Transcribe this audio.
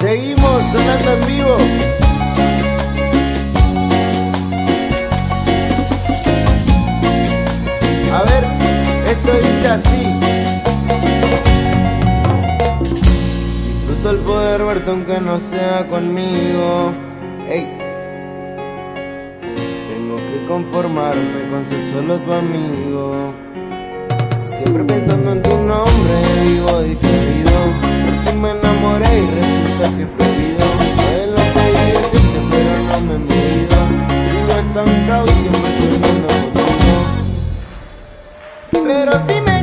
Seguimos sonando en vivo. A ver, esto dice así. Disfruto el poder verte aunque no sea conmigo. Ey. Tengo que conformarme con ser solo tu amigo. Siempre pensando en tu que es prohibido Es lo que yo siento pero no me mido. Sigo estancado y siempre soñando contigo Pero si me